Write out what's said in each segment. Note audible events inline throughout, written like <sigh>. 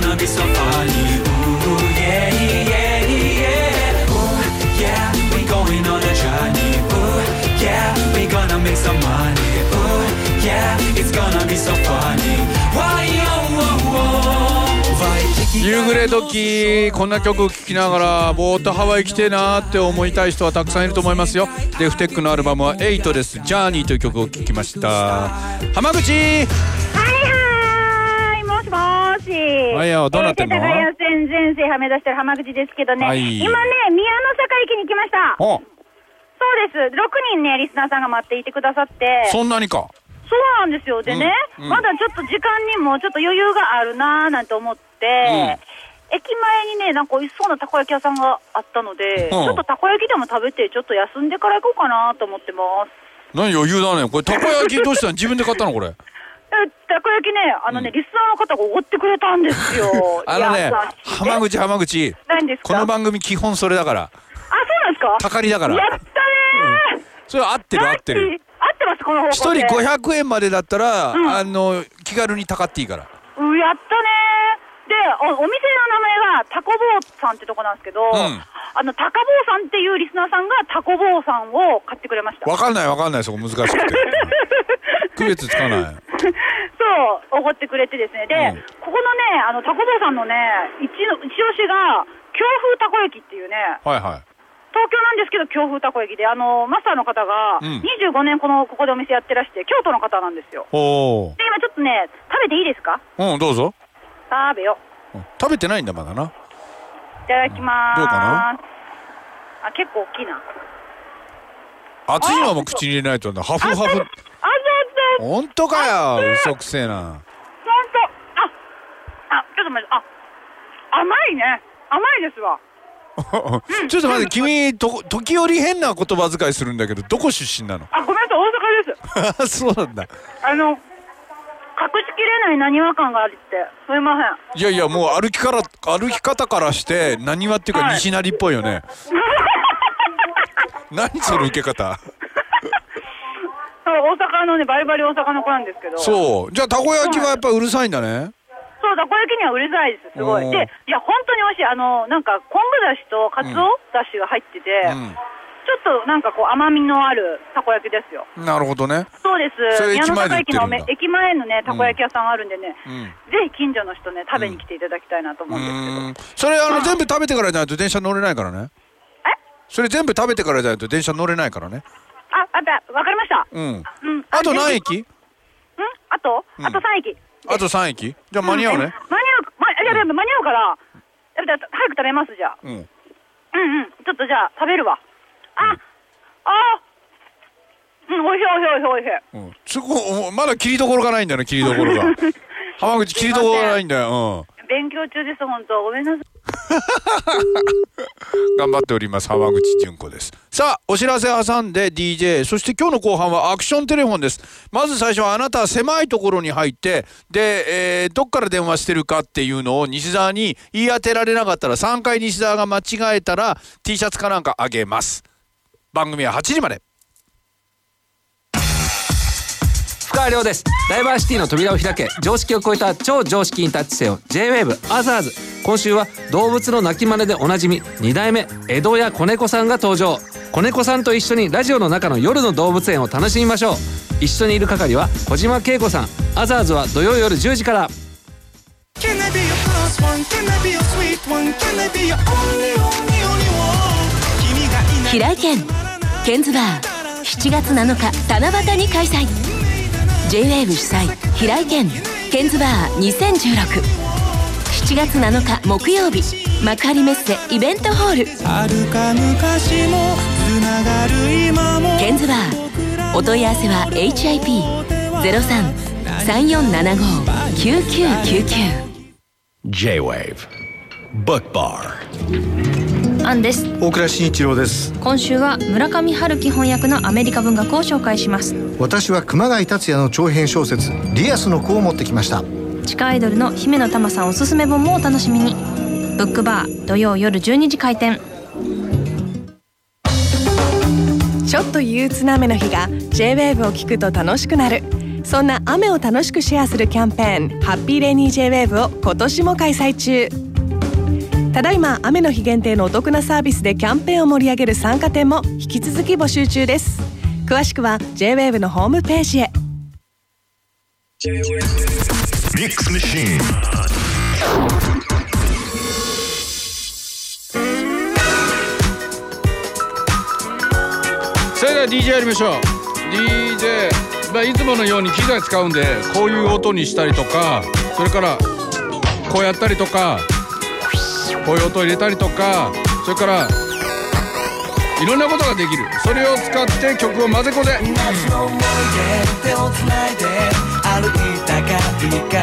gonna be so funny. Ooh, yeah, yeah, yeah. Ooh, yeah, we going on a journey. Ooh, yeah, we gonna make some money. Ooh, yeah, it's gonna be so funny. Why, oh, oh, oh. 夕暮れ時こんな曲聴きながらぼーっとハワイ来てなーって思いたい人はたくさんいると思いますよデフテックのアルバムは「8です「ジャーニーという曲を聴きました浜口しもーし。はいよどうなってんの？えー世田谷線全制はめ出してる浜口ですけどね、はい今ね、宮の坂駅に来ました。おそうです。6人ね、リスナーさんが待っていてくださって。そんなにか？そうなんですよ。でね、うんうんまだちょっと時間にもちょっと余裕があるなーなんて思って、駅前にね、なんか美味しそうなたこ焼き屋さんがあったので、うんちょっとたこ焼きでも食べて、ちょっと休んでから行こうかなと思ってます。何余裕だねこれたこ焼きどうしたの？自分で買ったのこれえたこ焼きね、あのね、うん。リスナーの方がおごってくれたんですよ。<laughs> あのね浜口浜口。この番組基本それだから。あ、そうなんですか？たかりだから。やったねー、それ合ってる合ってる。合ってます、この方向一人500円までだったら、うん。あの気軽にたかっていいから。うん、やったねー。でお、お店の名前がタコボーさんってとこなんですけど、ん。あの、タカボーさんっていうリスナーさんがタコボーさんを買ってくれました。わかんないわかんない。そこ難しくて。<laughs> 区別つかない <laughs> そう、おごってくれてですね。で、うん。ここのね、あの、タコボーさんのね、一の一押しが、京風たこ焼きっていうね、はいはい。東京なんですけど、京風たこ焼きで、あの、マスターの方が、うん。25年この、ここでお店やってらして、京都の方なんですよ。で、今ちょっとね、食べていいですか？うんどうぞ。食べよ食べてないんだまだな。いただきまーす。どうかな？あ、結構大きいな。熱いまま口に入れないとなハフハフ。本当かよ嘘くせえなほんと。あ、あ、ちょっと待って、あ、甘いね。甘いですわ。<laughs> ちょっと待って君と時折変な言葉遣いするんだけどどこ出身なの？あ、ごめんなさい、大阪です。<laughs> そうなんだあの、隠しきれない何和感があるって。すいません。いやいやもう歩きから歩き方からして何はっていうかはい西成っぽいよね、<laughs> 何その受け方？そう大阪のね、バリバリ大阪の子なんですけど。う。そうじゃあたこ焼きはやっぱうるさいんだねそう、たこ焼きにはうるさいです、すごい。で、いや、本当に美味しい。あの、なんか、昆布だしとカツオだしが入ってて、うんちょっとなんかこう甘みのあるたこ焼きですよ。なるほどねそうです。宮の前で売ってるんだ坂駅のめ駅前のね、たこ焼き屋さんあるんでね、うんぜひ近所の人ね、食べに来ていただきたいなとう思うんですけど。それあの全部食べてからじゃないと電車乗れないからねえ？それ全部食べてからじゃないと電車乗れないからねあ、た、わかりました。うん。うん。あと何駅？ん？あと、うん。あと3駅。あと3駅？じゃあ間に合うね。ん。間に合う、ま、いや、でも間に合うから、早く食べます、じゃあ。うん。うんうん。ちょっとじゃあ、食べるわ。あ、あうん、おいしいおいしいおいしいおいしい。うん。そこおまだ切りどころがないんだよね切りどころが。<laughs> 浜口切りどころがないんだよ。うん。勉強中です、本当。ごめんなさい。<laughs> 頑張っております浜口純子です。さあお知らせ挟んで DJ そして今日の後半はアクションテレフォンです。まず最初はあなたは狭いところに入ってで、えーどっから電話してるかっていうのを西澤に言い当てられなかったら3回西澤が間違えたら T シャツかなんかあげます。番組は8時まで。川亮です。ダイバーシティの扉を開け常識を超えた超常識にタッチせよ J-WAVE アザーズ。今週は動物の鳴き真似でおなじみ2代目江戸屋子猫さんが登場。子猫さんと一緒にラジオの中の夜の動物園を楽しみましょう。一緒にいる係は小島恵子さん。アザーズは土曜夜10時から。Can I be your close one? Can I be your sweet one? Can I be your only, only, only one? 君がいない平井堅ケンズバー。7月7日七夕に開催 J-WAVE 主催平井堅ケンズバー20167月7日木曜日幕張メッセイベントホール。遥か昔もつながる今も。ケンズバーお問い合わせは HIP0334759999 J-Wave Book Bar アンです。大倉慎一郎です。今週は村上春樹翻訳のアメリカ文学を紹介します。私は熊谷達也の長編小説リアスの子を持ってきました。地下アイドルの姫野玉さんおすすめ本もお楽しみに。ブックバー土曜夜12時開店。ちょっと憂鬱な雨の日が J-WAVE を聞くと楽しくなる。そんな雨を楽しくシェアするキャンペーンハッピーレイニー J ウェーブを今年も開催中ただいま雨の日限定のお得なサービスでキャンペーンを盛り上げる参加店も引き続き募集中です。詳しくは J ウェーブのホームページへ.それでは DJ やりましょう。DJ、まあ、いつものように機材使うんでこういう音にしたりとかそれからこうやったりとかこういう音入れたりとかそれからいろんなことができる。それを使って曲を混ぜこぜ夏の思い出手をつないで。歩いたかい幹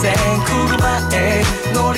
線車へ乗り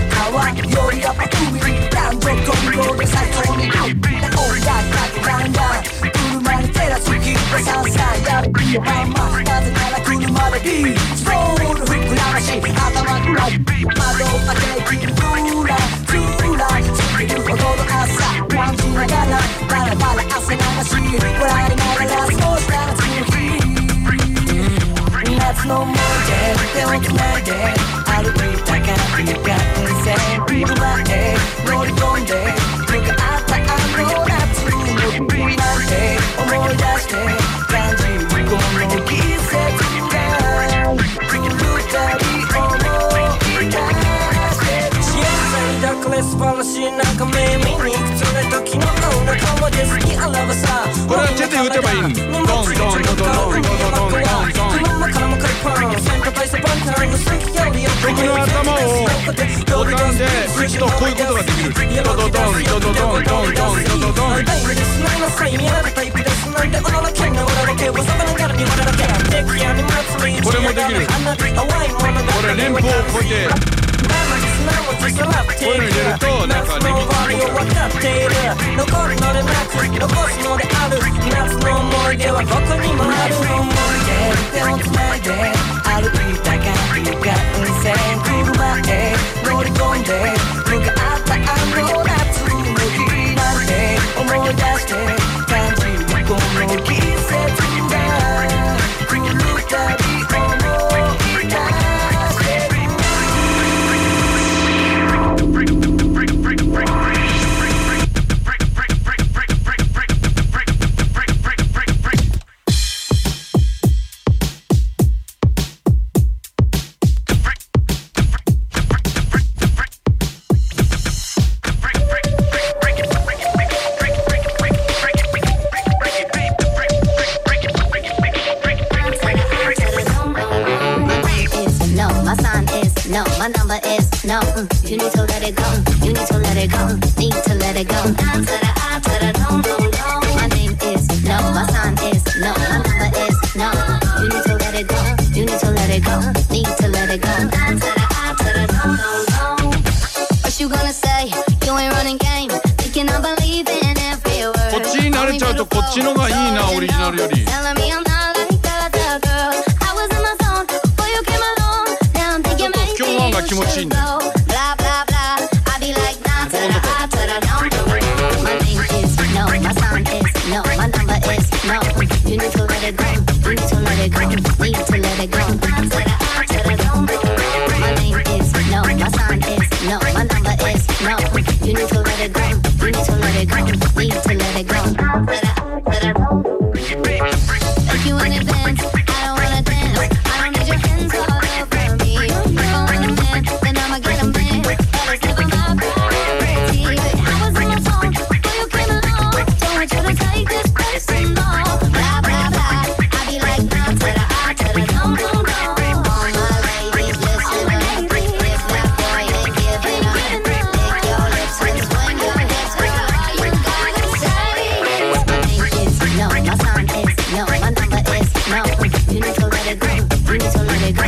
なんか目見に行くそれ時のお仲間で好きあらばさこれは手で打てばいいのドンドンドンドンドンドンドンドンドン車からもンセンターバイセバンタン薄気よりよ曲の頭をボタンで打つとこういうことができるドドドンドドドンドンドンドドドンこれもできるこれ連邦をこうやってこういうの入れるとなんかね分かっている残るのでなく残すのである夏の思い出はここにもある思い出手をつないで歩いたかい幹線車へ乗り込んで my number is no. Mm, You need to let it go, you need to let it go, need to let it go. I to the I to the don't, don't, don't. My name is no, my sign is no, my number is no. You need to let it go, you need to let it go, need to let it go. I to the I to the don't, don't, don't. What you gonna say? You ain't running game, thinking I believe in every word. こっちに慣れちゃうとこっちのがいいなオリジナルより気持ちいいんだよ。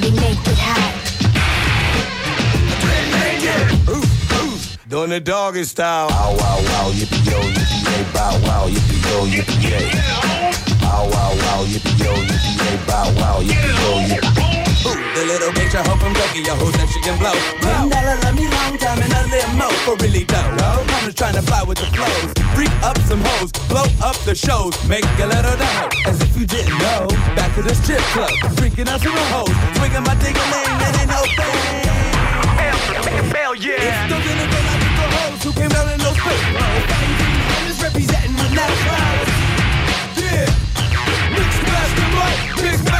baby, make it hot. Doing the doggy style. Wow, wow, wow, yippee yo, yippee yay, bow wow, yippee yo, yippee yay. Wow, wow, yippee yo, yippee yay, bow wow, yippee yo, yippee. Ooh, the little bitch, I hope I'm lucky, I hope that she can blow. Ten dollar love me long time in a limo, for really know. I'm just trying to fly with the flows, freak up some hoes, blow up the shows, make a little dough. As if you didn't know, back to the strip club, drinking out some hoes, swinging my ding a ling, that ain't no thing. Hell yeah! It's the vinegar like the hoes who came down in those quick I'm just representing the natural. Yeah! Mix mastermind! Mix mastermind!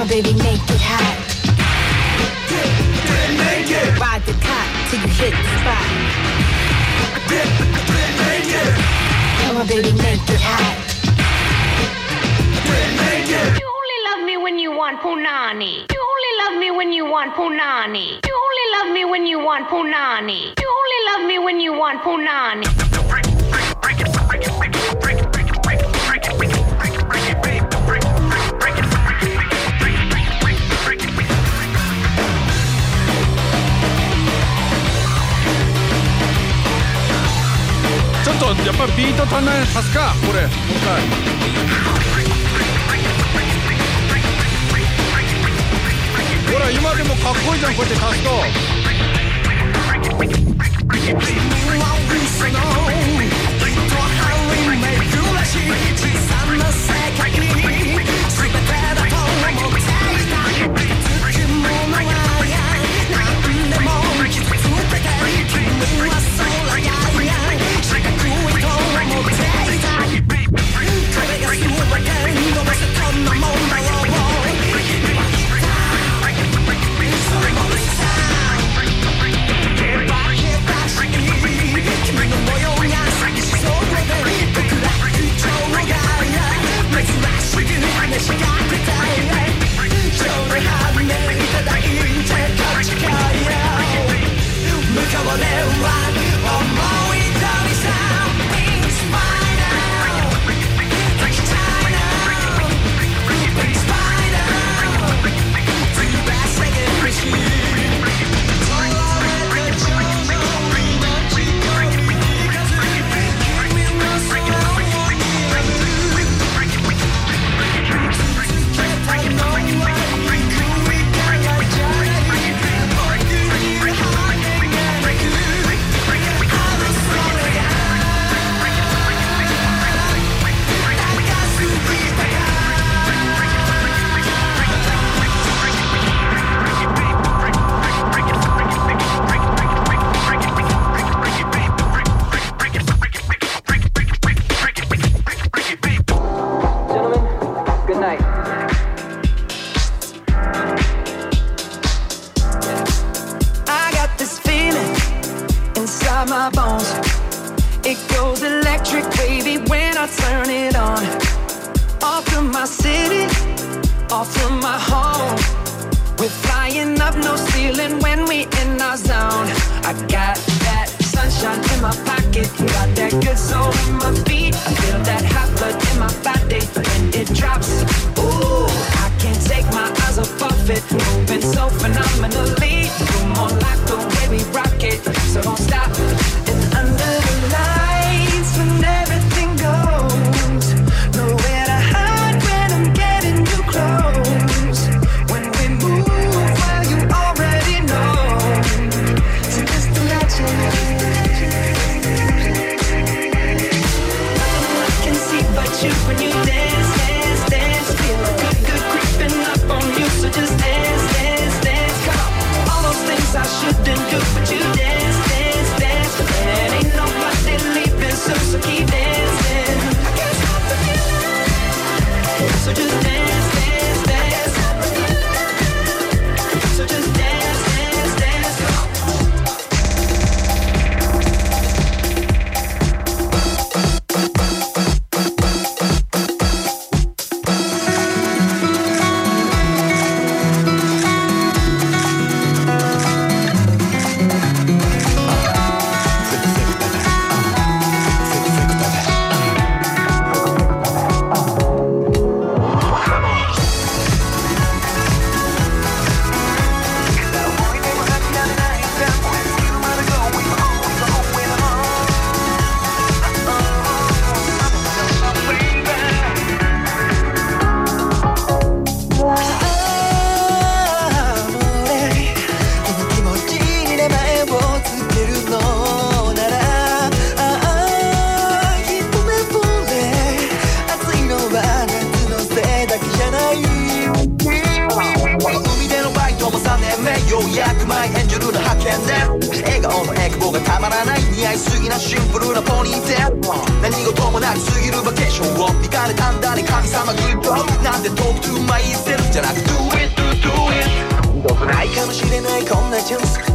On, baby, make it hot. Ride the cop till you hit the spot. Come on, baby, make it hot. You only love me when you want punani. You only love me when you want punani. You only love me when you want punani. You only love me when you want punani. とやっぱりビート足んない足すか？これ。もう一回ほら今でもかっこいいじゃんこうやって足すと。in my pocket. Got that good my. I feel that hot blood in my body when it drops. Ooh, I can't take my eyes off it. Moving so phenomenally. You're more like the way we rock it. So don't stop.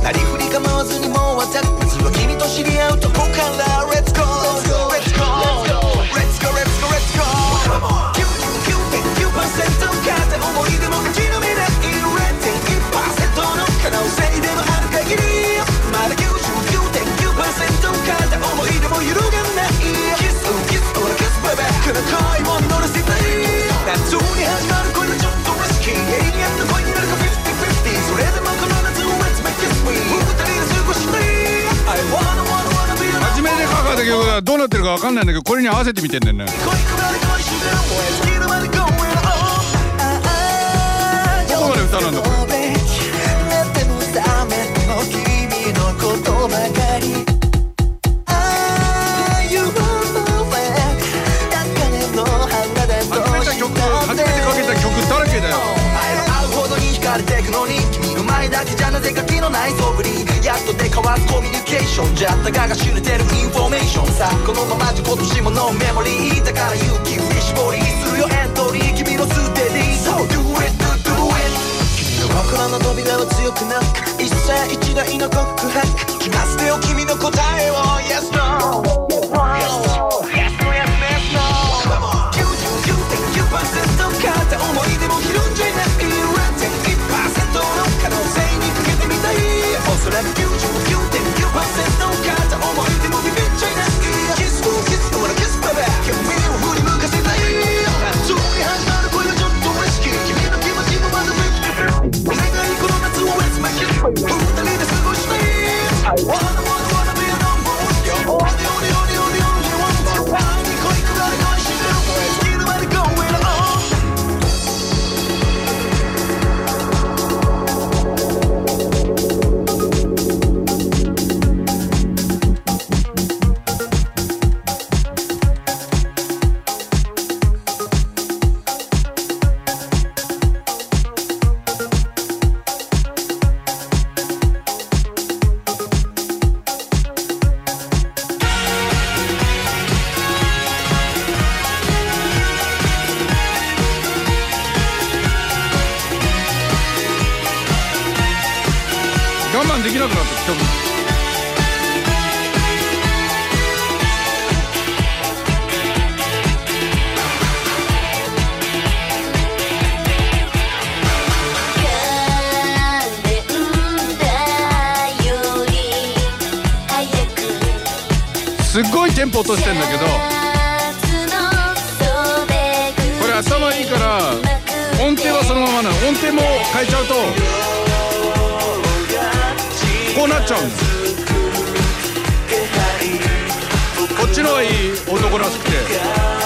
Tarifuri かわかんないんだけどこれに合わせてみてんだよね。どこまで歌なんだこれ。か。コミュニケーションじゃたかが知れてるインフォメーションさ。このままじゃ今年も No memory。だから勇気振り絞りするよ。エントリー君の steady So do it do do it 君の心の扉は強くな一世一代の告白。聞かせてよ君の答えを。Yes no としてんだけどこれ頭いいから音程はそのままな音程も変えちゃうとこうなっちゃうこっちの方がいい男らしくて。